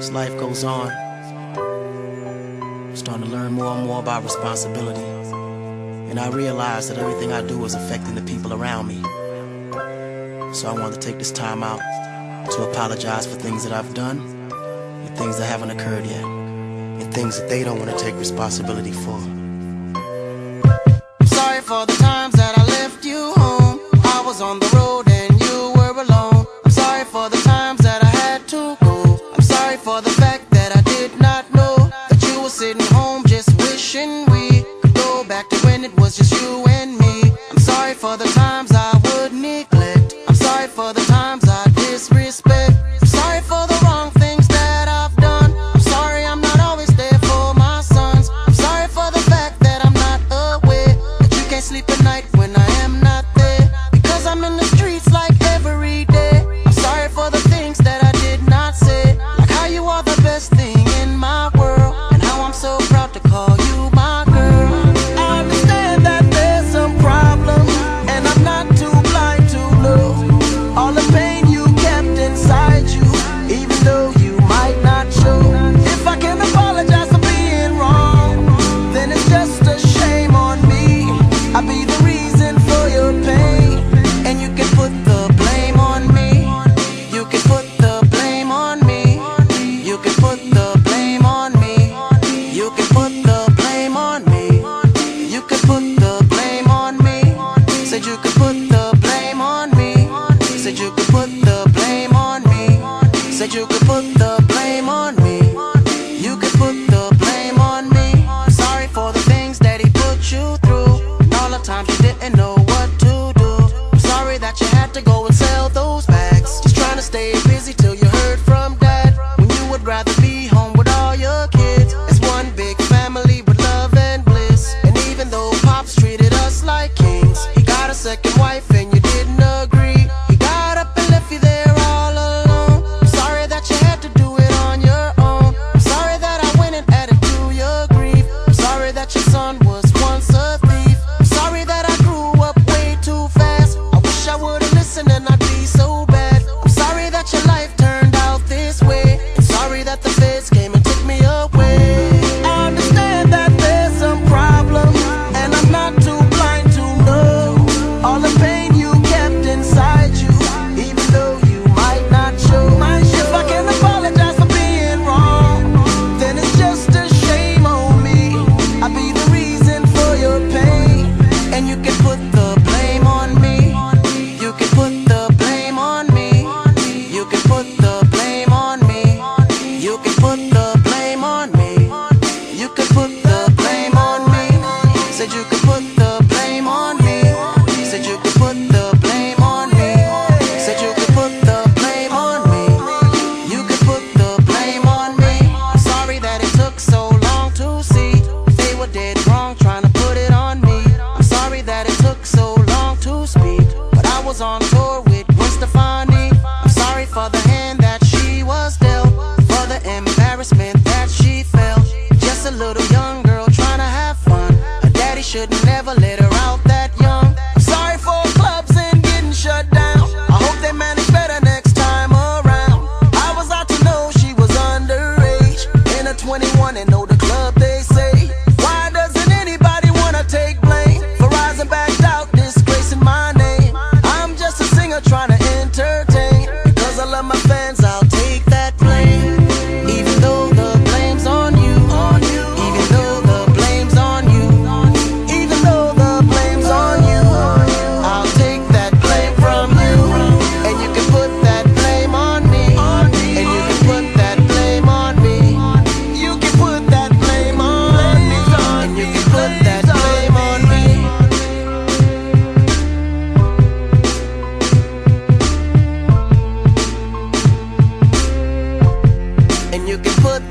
As life goes on, I'm starting to learn more and more about responsibility. And I realize that everything I do is affecting the people around me. So I wanted to take this time out to apologize for things that I've done, and things that haven't occurred yet, and things that they don't want to take responsibility for. Sorry for the time. and it was just Said you could put the blame on me. Said you could put the blame on me. You could put the blame on me. Sorry for the things that he put you through. And all the times you didn't know what to do. I'm sorry that you had to go and sell those bags. Just trying to stay busy till you heard from dad. When you would rather be home with all your kids. It's one big family with love and bliss. And even though pops treated us like kings, he got a second wife. on tour with Gwen Stefani. I'm sorry for the hand that she was dealt, for the embarrassment that she felt. Just a little young girl trying to have fun. Her daddy should never let her out that young. I'm sorry for clubs and getting shut down. I hope they manage better next time around. I was out to know she was underage, in her 21 and know the club they say. Why doesn't anybody wanna take blame? rising back. you can put